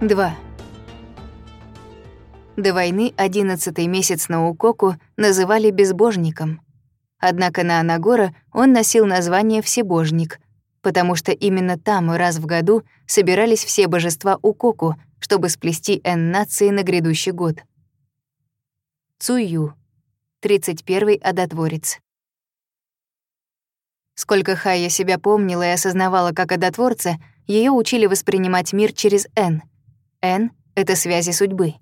2. До войны 11-й месяц Наукоку называли безбожником. Однако на Анагора он носил название «всебожник», потому что именно там раз в году собирались все божества Укоку, чтобы сплести Н-нации на грядущий год. Цую, 31-й одотворец. Сколько Хая себя помнила и осознавала как одотворца, ее учили воспринимать мир через «Н», Н — это связи судьбы.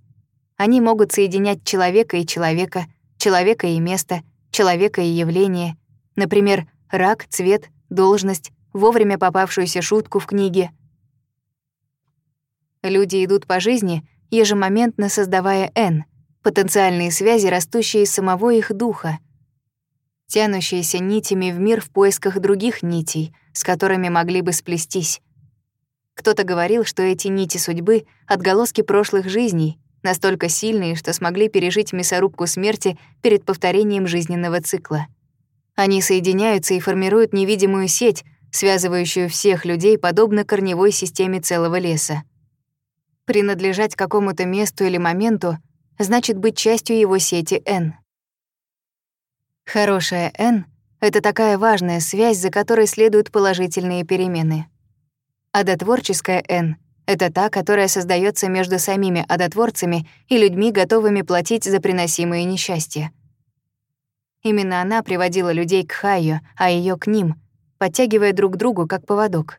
Они могут соединять человека и человека, человека и место, человека и явление. Например, рак, цвет, должность, вовремя попавшуюся шутку в книге. Люди идут по жизни, ежемоментно создавая «Н», потенциальные связи, растущие из самого их духа, тянущиеся нитями в мир в поисках других нитей, с которыми могли бы сплестись. Кто-то говорил, что эти нити судьбы — отголоски прошлых жизней, настолько сильные, что смогли пережить мясорубку смерти перед повторением жизненного цикла. Они соединяются и формируют невидимую сеть, связывающую всех людей подобно корневой системе целого леса. Принадлежать какому-то месту или моменту значит быть частью его сети N. Хорошая N — это такая важная связь, за которой следуют положительные перемены. Адотворческая «Н» — это та, которая создается между самими адотворцами и людьми, готовыми платить за приносимые несчастья. Именно она приводила людей к Хайо, а ее к ним, подтягивая друг к другу как поводок.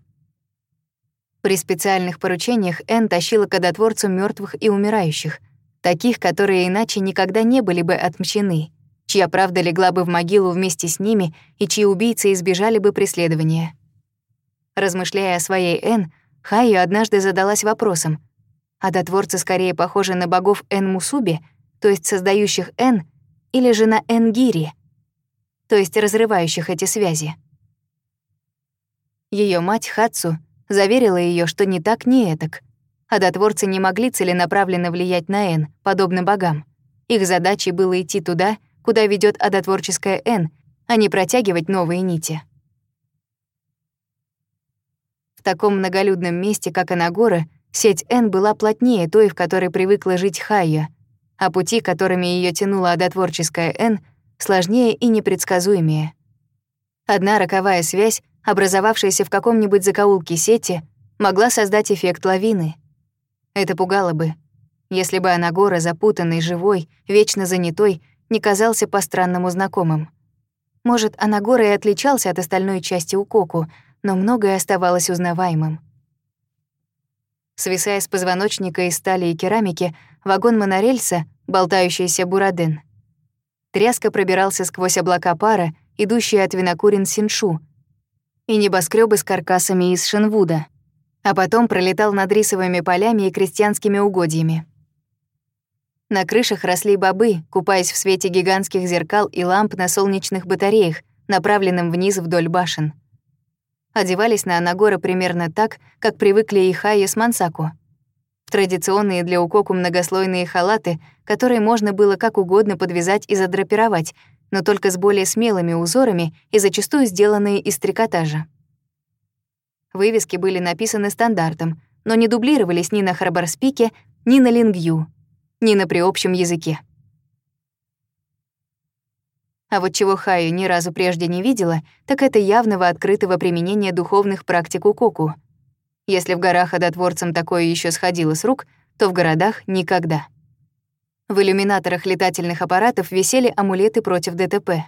При специальных поручениях Н тащила к адотворцу мертвых и умирающих, таких, которые иначе никогда не были бы отмщены, чья правда легла бы в могилу вместе с ними и чьи убийцы избежали бы преследования размышляя о своей Н, Хайю однажды задалась вопросом. А дотворцы скорее похожи на богов Н Мусуби, то есть создающих Н, или же на Н Гири, то есть разрывающих эти связи. Ее мать Хацу заверила ее, что не так, не этак. А дотворцы не могли целенаправленно влиять на Н, подобно богам. Их задачей было идти туда, куда ведет одотворческая Н, а не протягивать новые нити таком многолюдном месте, как Анагора, сеть Н была плотнее той, в которой привыкла жить Хайя, а пути, которыми ее тянула одотворческая Н, сложнее и непредсказуемее. Одна роковая связь, образовавшаяся в каком-нибудь закоулке сети, могла создать эффект лавины. Это пугало бы, если бы Анагора, запутанный, живой, вечно занятой, не казался по-странному знакомым. Может, Анагора и отличался от остальной части Укоку — но многое оставалось узнаваемым. Свисая с позвоночника из стали и керамики, вагон монорельса, болтающийся Бураден. Тряска пробирался сквозь облака пара, идущие от винокурен Синшу, и небоскребы с каркасами из Шинвуда, а потом пролетал над рисовыми полями и крестьянскими угодьями. На крышах росли бобы, купаясь в свете гигантских зеркал и ламп на солнечных батареях, направленным вниз вдоль башен. Одевались на Анагора примерно так, как привыкли и Хайя с Мансаку. Традиционные для Укоку многослойные халаты, которые можно было как угодно подвязать и задрапировать, но только с более смелыми узорами и зачастую сделанные из трикотажа. Вывески были написаны стандартом, но не дублировались ни на Харборспике, ни на Лингью, ни на приобщем языке. А вот чего Хаю ни разу прежде не видела, так это явного открытого применения духовных практик у Укоку. Если в горах одотворцам такое еще сходило с рук, то в городах — никогда. В иллюминаторах летательных аппаратов висели амулеты против ДТП.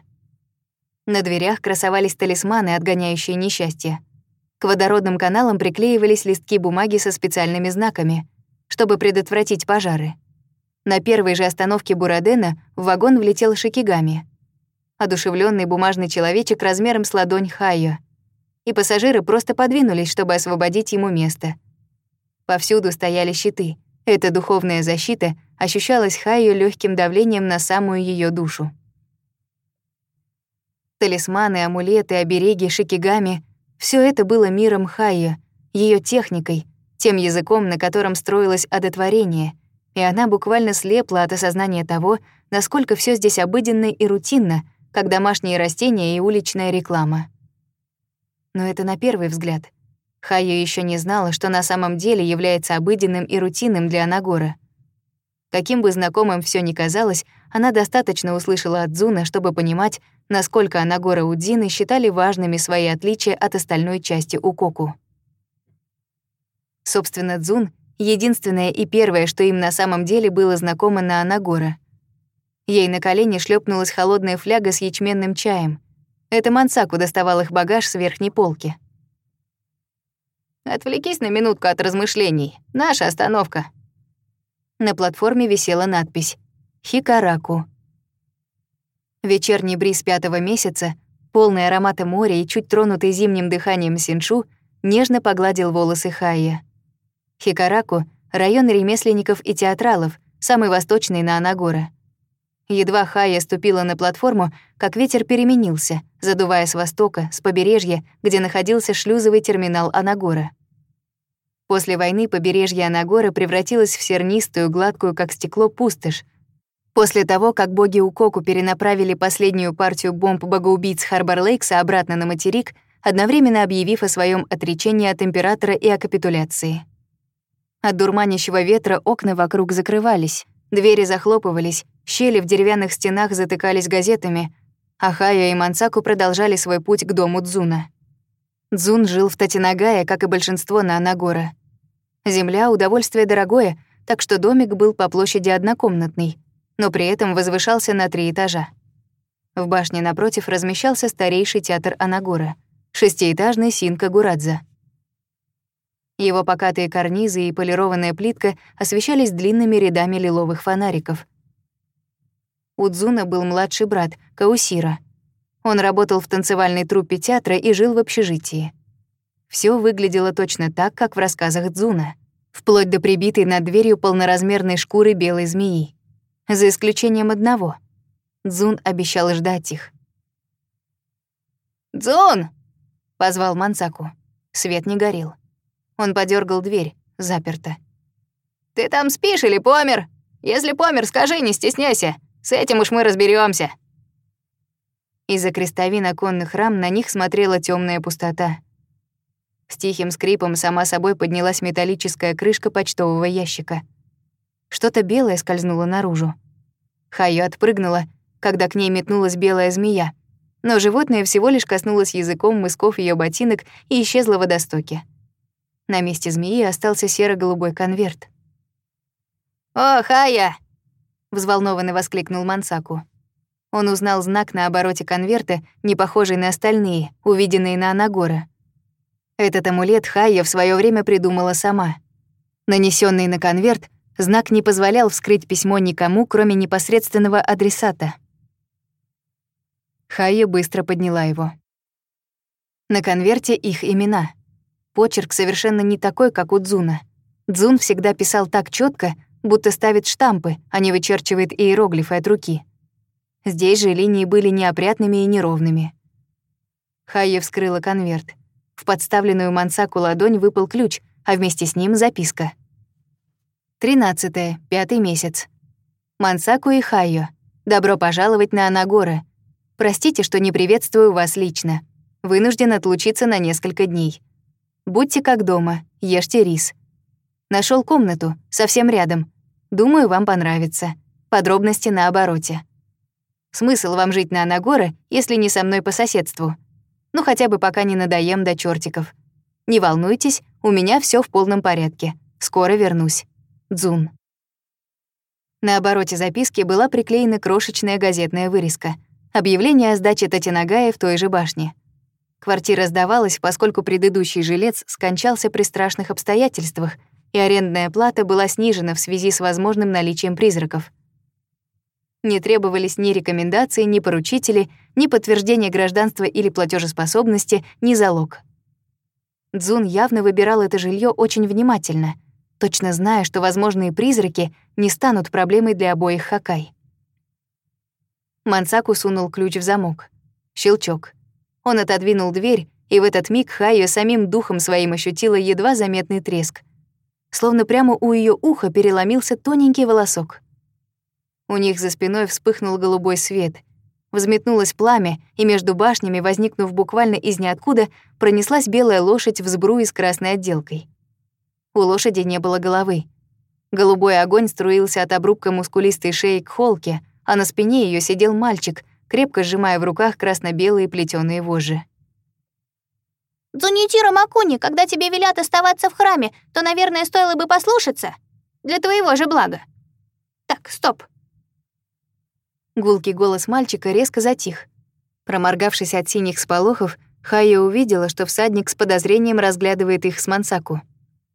На дверях красовались талисманы, отгоняющие несчастье. К водородным каналам приклеивались листки бумаги со специальными знаками, чтобы предотвратить пожары. На первой же остановке Бурадена в вагон влетел Шикигами — одушевленный бумажный человечек размером с ладонь Хайо. И пассажиры просто подвинулись, чтобы освободить ему место. Повсюду стояли щиты. Эта духовная защита ощущалась Хайо легким давлением на самую ее душу. Талисманы, амулеты, обереги, шикигами — все это было миром Хайо, ее техникой, тем языком, на котором строилось одотворение, и она буквально слепла от осознания того, насколько все здесь обыденно и рутинно, как домашние растения и уличная реклама. Но это на первый взгляд. Хайо еще не знала, что на самом деле является обыденным и рутинным для Анагора. Каким бы знакомым все ни казалось, она достаточно услышала от Дзуна, чтобы понимать, насколько Анагора Удзины считали важными свои отличия от остальной части Укоку. Собственно, Дзун — единственное и первое, что им на самом деле было знакомо на Анагора. Ей на колени шлепнулась холодная фляга с ячменным чаем. Это Мансаку доставал их багаж с верхней полки. «Отвлекись на минутку от размышлений. Наша остановка». На платформе висела надпись «Хикараку». Вечерний бриз пятого месяца, полный аромата моря и чуть тронутый зимним дыханием синшу, нежно погладил волосы Хайя. Хикараку — район ремесленников и театралов, самый восточный на Анагора — Едва Хая ступила на платформу, как ветер переменился, задувая с востока, с побережья, где находился шлюзовый терминал Анагора. После войны побережье Анагора превратилось в сернистую, гладкую, как стекло, пустошь. После того, как боги Укоку перенаправили последнюю партию бомб богоубийц Харбор-Лейкса обратно на материк, одновременно объявив о своем отречении от императора и о капитуляции. От дурманящего ветра окна вокруг закрывались, Двери захлопывались, щели в деревянных стенах затыкались газетами, а Хайо и Мансаку продолжали свой путь к дому Дзуна. Дзун жил в Татинагае, как и большинство на Анагора. Земля — удовольствие дорогое, так что домик был по площади однокомнатный, но при этом возвышался на три этажа. В башне напротив размещался старейший театр Анагора, шестиэтажный Синка Гурадза — его покатые карнизы и полированная плитка освещались длинными рядами лиловых фонариков. У Дзуна был младший брат, Каусира. Он работал в танцевальной труппе театра и жил в общежитии. Все выглядело точно так, как в рассказах Дзуна, вплоть до прибитой над дверью полноразмерной шкуры белой змеи. За исключением одного. Дзун обещал ждать их. «Дзун!» — позвал Мансаку. Свет не горел. Он подергал дверь, заперто. «Ты там спишь или помер? Если помер, скажи, не стесняйся. С этим уж мы разберемся. Из-за крестовин оконных рам на них смотрела темная пустота. С тихим скрипом сама собой поднялась металлическая крышка почтового ящика. Что-то белое скользнуло наружу. Хайо отпрыгнула, когда к ней метнулась белая змея, но животное всего лишь коснулось языком мысков ее ботинок и исчезло в водостоке. На месте змеи остался серо-голубой конверт. «О, Хая!» — взволнованно воскликнул Мансаку. Он узнал знак на обороте конверта, не похожий на остальные, увиденные на Анагора. Этот амулет Хая в свое время придумала сама. Нанесенный на конверт, знак не позволял вскрыть письмо никому, кроме непосредственного адресата. Хая быстро подняла его. На конверте их имена — Почерк совершенно не такой, как у Дзуна. Дзун всегда писал так четко, будто ставит штампы, а не вычерчивает иероглифы от руки. Здесь же линии были неопрятными и неровными. Хайо вскрыла конверт. В подставленную Мансаку ладонь выпал ключ, а вместе с ним записка. Тринадцатое, пятый месяц. Мансаку и Хайо, добро пожаловать на Анагора. Простите, что не приветствую вас лично. Вынужден отлучиться на несколько дней. Будьте как дома, ешьте рис. Нашел комнату, совсем рядом. Думаю, вам понравится. Подробности на обороте. Смысл вам жить на Анагора, если не со мной по соседству? Ну, хотя бы пока не надоем до чертиков. Не волнуйтесь, у меня все в полном порядке. Скоро вернусь. Дзун. На обороте записки была приклеена крошечная газетная вырезка. Объявление о сдаче Татинагаи в той же башне — Квартира сдавалась, поскольку предыдущий жилец скончался при страшных обстоятельствах, и арендная плата была снижена в связи с возможным наличием призраков. Не требовались ни рекомендации, ни поручители, ни подтверждение гражданства или платежеспособности, ни залог. Дзун явно выбирал это жилье очень внимательно, точно зная, что возможные призраки не станут проблемой для обоих Хакай. Мансаку сунул ключ в замок. Щелчок — он отодвинул дверь, и в этот миг Хайо самим духом своим ощутила едва заметный треск. Словно прямо у ее уха переломился тоненький волосок. У них за спиной вспыхнул голубой свет. Взметнулось пламя, и между башнями, возникнув буквально из ниоткуда, пронеслась белая лошадь в сбруе с красной отделкой. У лошади не было головы. Голубой огонь струился от обрубка мускулистой шеи к холке, а на спине ее сидел мальчик — крепко сжимая в руках красно-белые плетёные вожжи. «Дзунитира Макуни, когда тебе велят оставаться в храме, то, наверное, стоило бы послушаться. Для твоего же блага. Так, стоп». Гулкий голос мальчика резко затих. Проморгавшись от синих сполохов, Хайя увидела, что всадник с подозрением разглядывает их с Мансаку.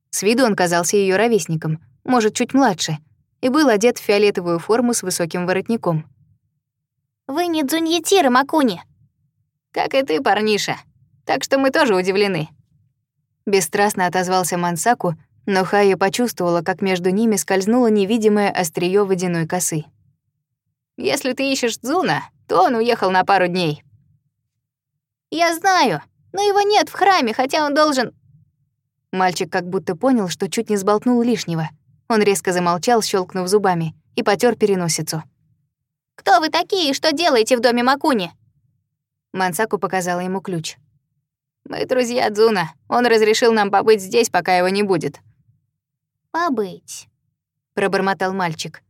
С виду он казался ее ровесником, может, чуть младше, и был одет в фиолетовую форму с высоким воротником — вы не Дзуньетира Макуни. Как и ты, парниша. Так что мы тоже удивлены. Бесстрастно отозвался Мансаку, но Хая почувствовала, как между ними скользнуло невидимое острие водяной косы. «Если ты ищешь Дзуна, то он уехал на пару дней». «Я знаю, но его нет в храме, хотя он должен...» Мальчик как будто понял, что чуть не сболтнул лишнего. Он резко замолчал, щелкнув зубами, и потёр переносицу. «Кто вы такие и что делаете в доме Макуни?» Мансаку показала ему ключ. «Мы друзья Дзуна. Он разрешил нам побыть здесь, пока его не будет». «Побыть», — пробормотал мальчик.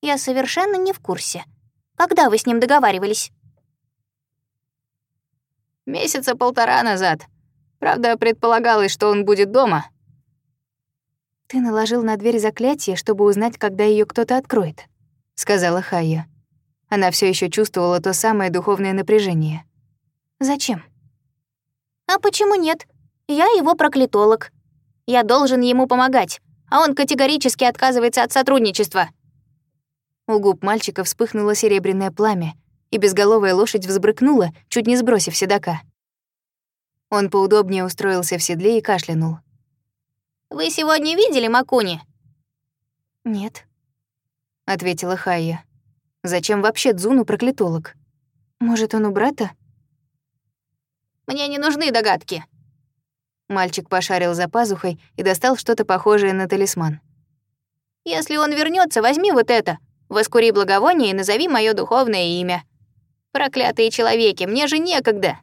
«Я совершенно не в курсе. Когда вы с ним договаривались?» «Месяца полтора назад. Правда, предполагалось, что он будет дома». «Ты наложил на дверь заклятие, чтобы узнать, когда ее кто-то откроет», — сказала Хая. Она все еще чувствовала то самое духовное напряжение. «Зачем?» «А почему нет? Я его проклятолог. Я должен ему помогать, а он категорически отказывается от сотрудничества». У губ мальчика вспыхнуло серебряное пламя, и безголовая лошадь взбрыкнула, чуть не сбросив седока. Он поудобнее устроился в седле и кашлянул. «Вы сегодня видели Макуни?» «Нет», — ответила Хайя. Зачем вообще Дзуну проклятолог? Может, он у брата? Мне не нужны догадки. Мальчик пошарил за пазухой и достал что-то похожее на талисман. Если он вернется, возьми вот это. Воскури благовоние и назови мое духовное имя. Проклятые человеки, мне же некогда.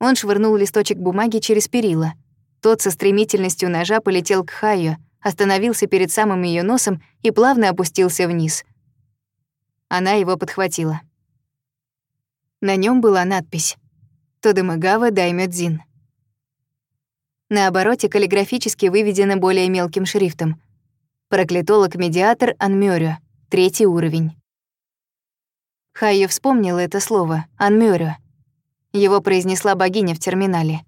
Он швырнул листочек бумаги через перила. Тот со стремительностью ножа полетел к Хайо, остановился перед самым ее носом и плавно опустился вниз — она его подхватила. На нем была надпись «Тодемагава Даймёдзин». На обороте каллиграфически выведено более мелким шрифтом Проклетолог-медиатор Анмёрю, третий уровень». Хайо вспомнила это слово «Анмёрю». Его произнесла богиня в терминале.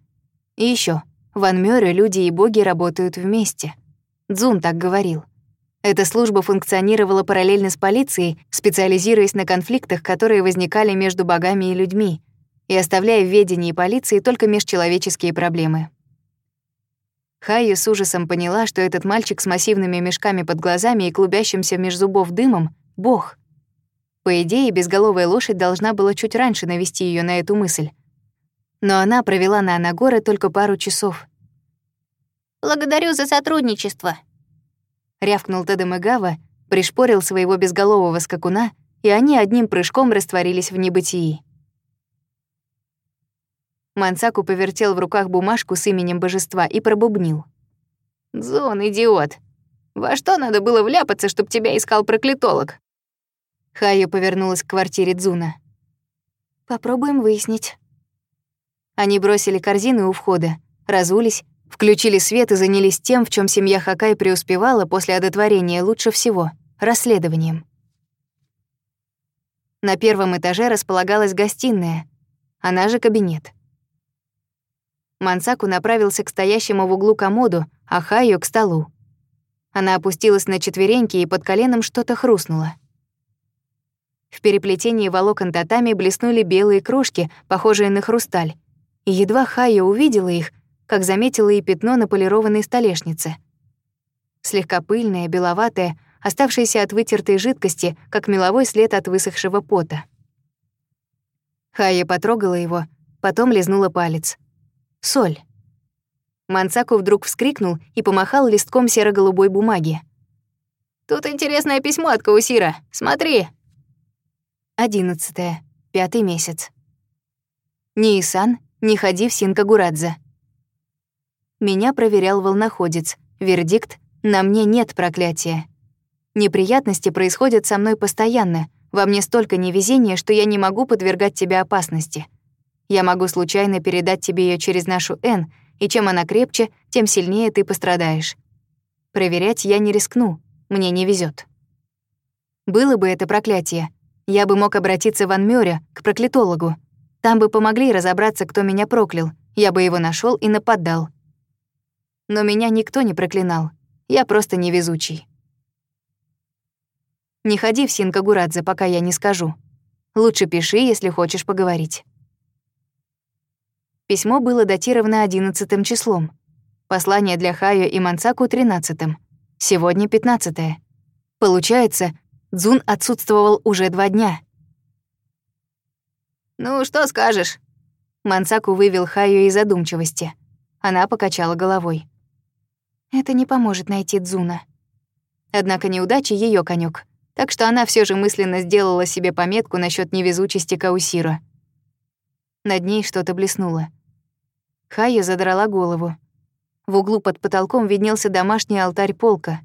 И еще в Анмёре люди и боги работают вместе. Дзун так говорил — эта служба функционировала параллельно с полицией, специализируясь на конфликтах, которые возникали между богами и людьми, и оставляя в ведении полиции только межчеловеческие проблемы. Хайя с ужасом поняла, что этот мальчик с массивными мешками под глазами и клубящимся меж зубов дымом — бог. По идее, безголовая лошадь должна была чуть раньше навести ее на эту мысль. Но она провела на Анагоре только пару часов. «Благодарю за сотрудничество», рявкнул Тедемегава, пришпорил своего безголового скакуна, и они одним прыжком растворились в небытии. Мансаку повертел в руках бумажку с именем божества и пробубнил. «Дзон, идиот! Во что надо было вляпаться, чтобы тебя искал проклятолог?» Хайо повернулась к квартире Дзуна. «Попробуем выяснить». Они бросили корзины у входа, разулись Включили свет и занялись тем, в чем семья Хакай преуспевала после одотворения лучше всего — расследованием. На первом этаже располагалась гостиная, она же кабинет. Мансаку направился к стоящему в углу комоду, а Хайо — к столу. Она опустилась на четвереньки и под коленом что-то хрустнуло. В переплетении волокон татами блеснули белые крошки, похожие на хрусталь. И едва Хайо увидела их — как заметила и пятно на полированной столешнице. Слегка пыльное, беловатое, оставшееся от вытертой жидкости, как меловой след от высохшего пота. Хая потрогала его, потом лизнула палец. «Соль». Мансаку вдруг вскрикнул и помахал листком серо-голубой бумаги. «Тут интересное письмо от Каусира. Смотри!» Одиннадцатое. Пятый месяц. Ни Исан, ни ходи в Синкагурадзе. Меня проверял волноходец. Вердикт «На мне нет проклятия». Неприятности происходят со мной постоянно. Во мне столько невезения, что я не могу подвергать тебя опасности. Я могу случайно передать тебе ее через нашу «Н», и чем она крепче, тем сильнее ты пострадаешь. Проверять я не рискну, мне не везет. Было бы это проклятие, я бы мог обратиться в Анмёре, к проклятологу. Там бы помогли разобраться, кто меня проклял. Я бы его нашел и нападал но меня никто не проклинал. Я просто невезучий. Не ходи в Синкагурадзе, пока я не скажу. Лучше пиши, если хочешь поговорить. Письмо было датировано 11 числом. Послание для Хаю и Мансаку 13. -м. Сегодня 15. -е. Получается, Дзун отсутствовал уже два дня. «Ну, что скажешь?» Мансаку вывел Хаю из задумчивости. Она покачала головой. Это не поможет найти Дзуна. Однако неудача — ее конек, так что она все же мысленно сделала себе пометку насчет невезучести Каусира. Над ней что-то блеснуло. Хая задрала голову. В углу под потолком виднелся домашний алтарь полка.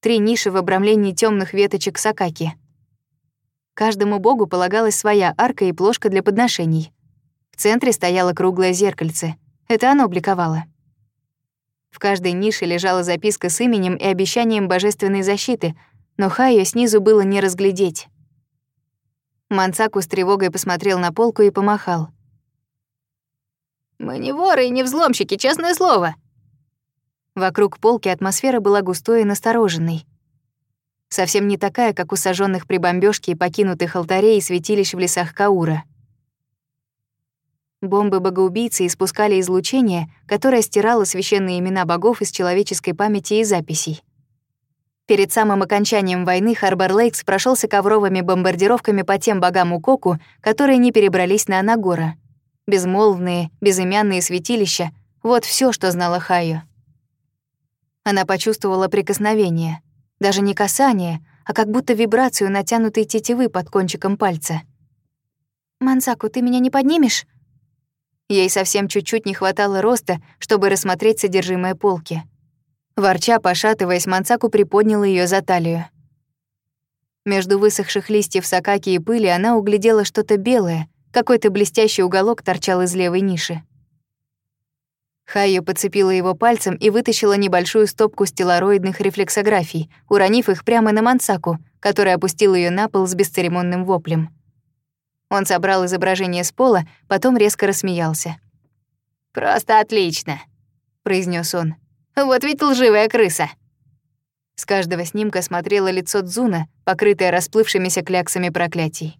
Три ниши в обрамлении темных веточек сакаки. Каждому богу полагалась своя арка и плошка для подношений. В центре стояло круглое зеркальце. Это оно бликовало. В каждой нише лежала записка с именем и обещанием божественной защиты, но Хайо снизу было не разглядеть. Мансаку с тревогой посмотрел на полку и помахал. «Мы не воры и не взломщики, честное слово!» Вокруг полки атмосфера была густой и настороженной. Совсем не такая, как у сожженных при бомбёжке и покинутых алтарей и святилищ в лесах Каура — Бомбы богоубийцы испускали излучение, которое стирало священные имена богов из человеческой памяти и записей. Перед самым окончанием войны Харбор Лейкс прошелся ковровыми бомбардировками по тем богам Укоку, которые не перебрались на Анагора. Безмолвные, безымянные святилища — вот все, что знала Хайо. Она почувствовала прикосновение. Даже не касание, а как будто вибрацию натянутой тетивы под кончиком пальца. «Мансаку, ты меня не поднимешь?» Ей совсем чуть-чуть не хватало роста, чтобы рассмотреть содержимое полки. Ворча, пошатываясь, Мансаку приподняла ее за талию. Между высохших листьев сакаки и пыли она углядела что-то белое, какой-то блестящий уголок торчал из левой ниши. Хайо подцепила его пальцем и вытащила небольшую стопку стеллароидных рефлексографий, уронив их прямо на Мансаку, которая опустила ее на пол с бесцеремонным воплем. Он собрал изображение с пола, потом резко рассмеялся. «Просто отлично», — произнес он. «Вот ведь лживая крыса». С каждого снимка смотрело лицо Дзуна, покрытое расплывшимися кляксами проклятий.